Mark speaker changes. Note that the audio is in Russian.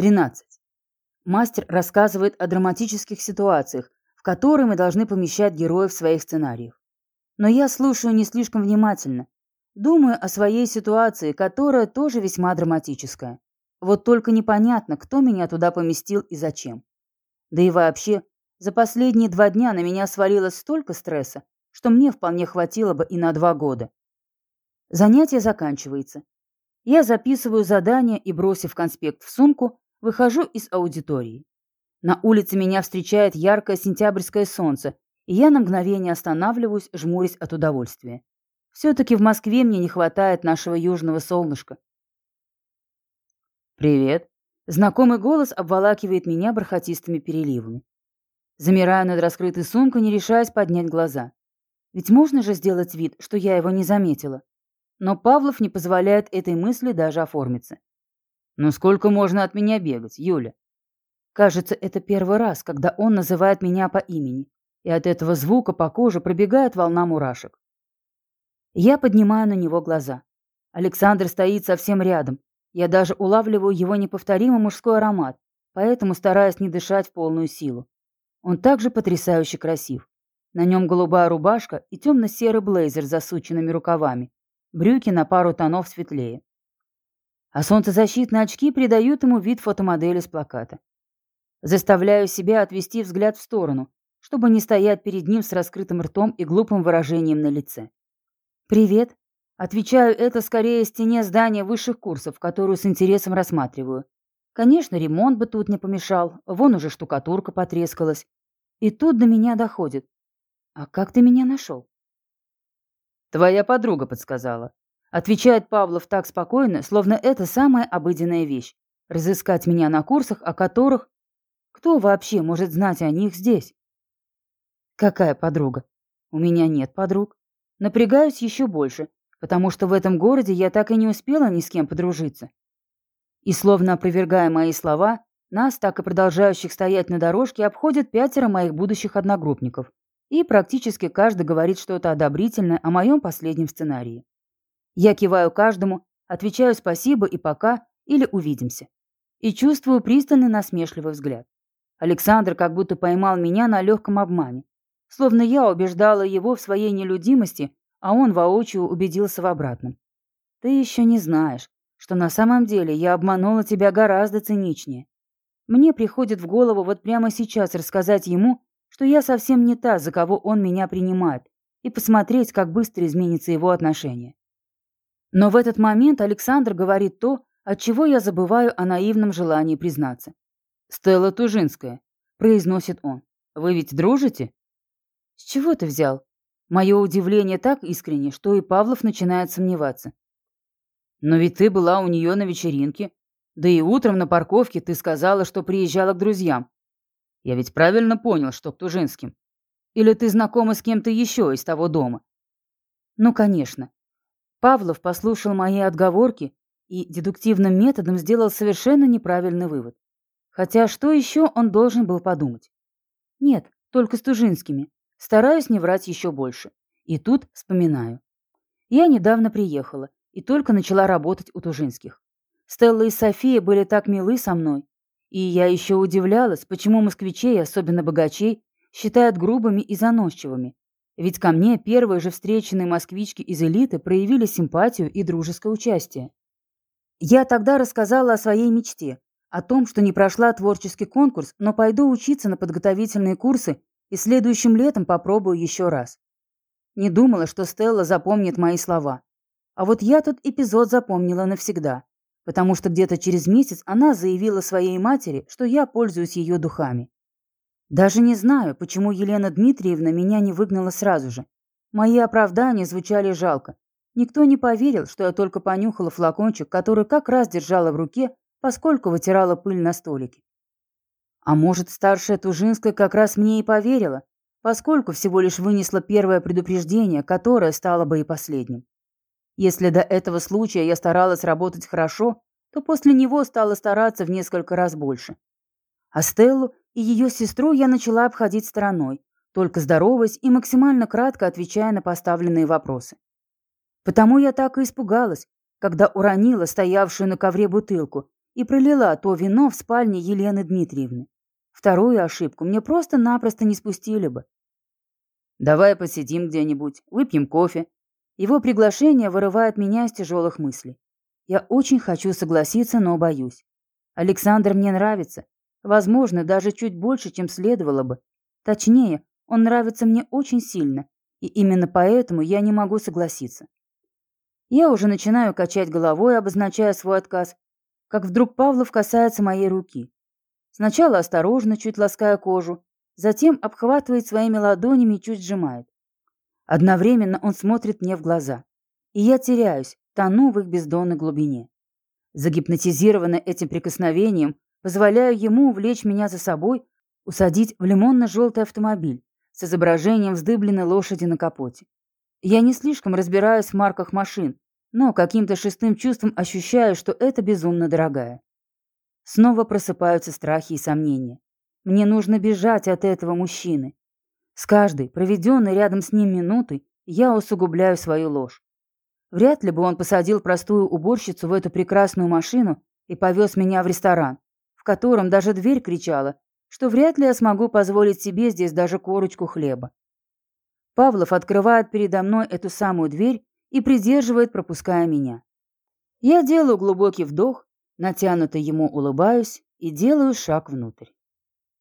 Speaker 1: 13. Мастер рассказывает о драматических ситуациях, в которые мы должны помещать героев в своих сценариях. Но я слушаю не слишком внимательно. Думаю о своей ситуации, которая тоже весьма драматическая. Вот только непонятно, кто меня туда поместил и зачем. Да и вообще, за последние два дня на меня свалилось столько стресса, что мне вполне хватило бы и на два года. Занятие заканчивается. Я записываю задание и, бросив конспект в сумку, выхожу из аудитории. На улице меня встречает яркое сентябрьское солнце, и я на мгновение останавливаюсь, жмурясь от удовольствия. Все-таки в Москве мне не хватает нашего южного солнышка. «Привет». Знакомый голос обволакивает меня бархатистыми переливами. Замираю над раскрытой сумкой, не решаясь поднять глаза. Ведь можно же сделать вид, что я его не заметила. Но Павлов не позволяет этой мысли даже оформиться. «Ну сколько можно от меня бегать, Юля?» Кажется, это первый раз, когда он называет меня по имени, и от этого звука по коже пробегает волна мурашек. Я поднимаю на него глаза. Александр стоит совсем рядом. Я даже улавливаю его неповторимый мужской аромат, поэтому стараюсь не дышать в полную силу. Он также потрясающе красив. На нем голубая рубашка и темно-серый блейзер с засученными рукавами. Брюки на пару тонов светлее. А солнцезащитные очки придают ему вид фотомодели с плаката. Заставляю себя отвести взгляд в сторону, чтобы не стоять перед ним с раскрытым ртом и глупым выражением на лице. «Привет». Отвечаю это скорее стене здания высших курсов, которую с интересом рассматриваю. Конечно, ремонт бы тут не помешал, вон уже штукатурка потрескалась. И тут до меня доходит. «А как ты меня нашел?»
Speaker 2: «Твоя подруга подсказала», — отвечает Павлов так спокойно, словно это самая обыденная вещь. Разыскать меня на курсах, о которых... Кто вообще может знать о них здесь? Какая подруга? У меня нет подруг. Напрягаюсь еще больше, потому что в этом городе я так и не успела ни с кем подружиться. И словно опровергая мои слова, нас, так и продолжающих стоять на дорожке, обходят пятеро моих будущих одногруппников. И практически каждый говорит что-то одобрительное о моем последнем сценарии. Я киваю каждому, отвечаю спасибо и пока, или увидимся. И чувствую пристальный насмешливый взгляд. Александр как будто поймал меня на легком обмане. Словно я убеждала его в своей нелюдимости, а он воочию убедился в обратном. Ты еще не знаешь, что на самом деле я обманула тебя гораздо циничнее. Мне приходит в голову вот прямо сейчас рассказать ему, что я совсем не та, за кого он меня принимает, и посмотреть, как быстро изменится его отношение. Но в этот момент Александр говорит то, от чего я забываю о наивном желании признаться. «Стелла Тужинская», — произносит он. «Вы ведь дружите?»
Speaker 1: «С чего ты взял?» Мое удивление так искренне, что и Павлов начинает сомневаться.
Speaker 2: «Но ведь ты была у нее на вечеринке. Да и утром на парковке ты сказала, что приезжала к друзьям. Я ведь правильно понял, что к Тужинским. Или ты знакома с кем-то еще из того дома?»
Speaker 1: «Ну, конечно». Павлов послушал мои отговорки и дедуктивным методом сделал совершенно неправильный вывод. Хотя что еще он должен был подумать? Нет, только с Тужинскими. Стараюсь не врать еще больше. И тут вспоминаю. Я недавно приехала и только начала работать у Тужинских. Стелла и София были так милы со мной. И я еще удивлялась, почему москвичей, особенно богачей, считают грубыми и заносчивыми. Ведь ко мне первые же встреченные москвички из элиты проявили симпатию и дружеское участие. Я тогда рассказала о своей мечте, о том, что не прошла творческий конкурс, но пойду учиться на подготовительные курсы и следующим летом попробую еще раз. Не думала, что Стелла запомнит мои слова. А вот я тот эпизод запомнила навсегда, потому что где-то через месяц она заявила своей матери, что я пользуюсь ее духами. Даже не знаю, почему Елена Дмитриевна меня не выгнала сразу же. Мои оправдания звучали жалко. Никто не поверил, что я только понюхала флакончик, который как раз держала в руке, поскольку вытирала пыль на столике. А может, старшая Тужинская как раз мне и поверила, поскольку всего лишь вынесла первое предупреждение, которое стало бы и последним. Если до этого случая я старалась работать хорошо, то после него стала стараться в несколько раз больше. А Стеллу и ее сестру я начала обходить стороной, только здороваясь и максимально кратко отвечая на поставленные вопросы. Потому я так и испугалась, когда уронила стоявшую на ковре бутылку и пролила то вино в спальне Елены Дмитриевны. Вторую ошибку мне просто-напросто не спустили бы.
Speaker 2: «Давай посидим где-нибудь, выпьем кофе».
Speaker 1: Его приглашение вырывает меня из тяжелых мыслей. Я очень хочу согласиться, но боюсь. Александр мне нравится. Возможно, даже чуть больше, чем следовало бы. Точнее, он нравится мне очень сильно, и именно поэтому я не могу согласиться. Я уже начинаю качать головой, обозначая свой отказ, как вдруг Павлов касается моей руки. Сначала осторожно, чуть лаская кожу, затем обхватывает своими ладонями и чуть сжимает. Одновременно он смотрит мне в глаза, и я теряюсь, тону в их бездонной глубине. Загипнотизированная этим прикосновением, позволяю ему увлечь меня за собой, усадить в лимонно-желтый автомобиль с изображением вздыбленной лошади на капоте. Я не слишком разбираюсь в марках машин, но каким-то шестым чувством ощущаю, что это безумно дорогая. Снова просыпаются страхи и сомнения. Мне нужно бежать от этого мужчины. С каждой, проведенной рядом с ним минутой, я усугубляю свою ложь. Вряд ли бы он посадил простую уборщицу в эту прекрасную машину и повез меня в ресторан, в котором даже дверь кричала, что вряд ли я смогу позволить себе здесь даже корочку хлеба. Павлов открывает передо мной эту самую дверь и придерживает, пропуская меня. Я делаю глубокий вдох, натянуто ему улыбаюсь и делаю шаг внутрь.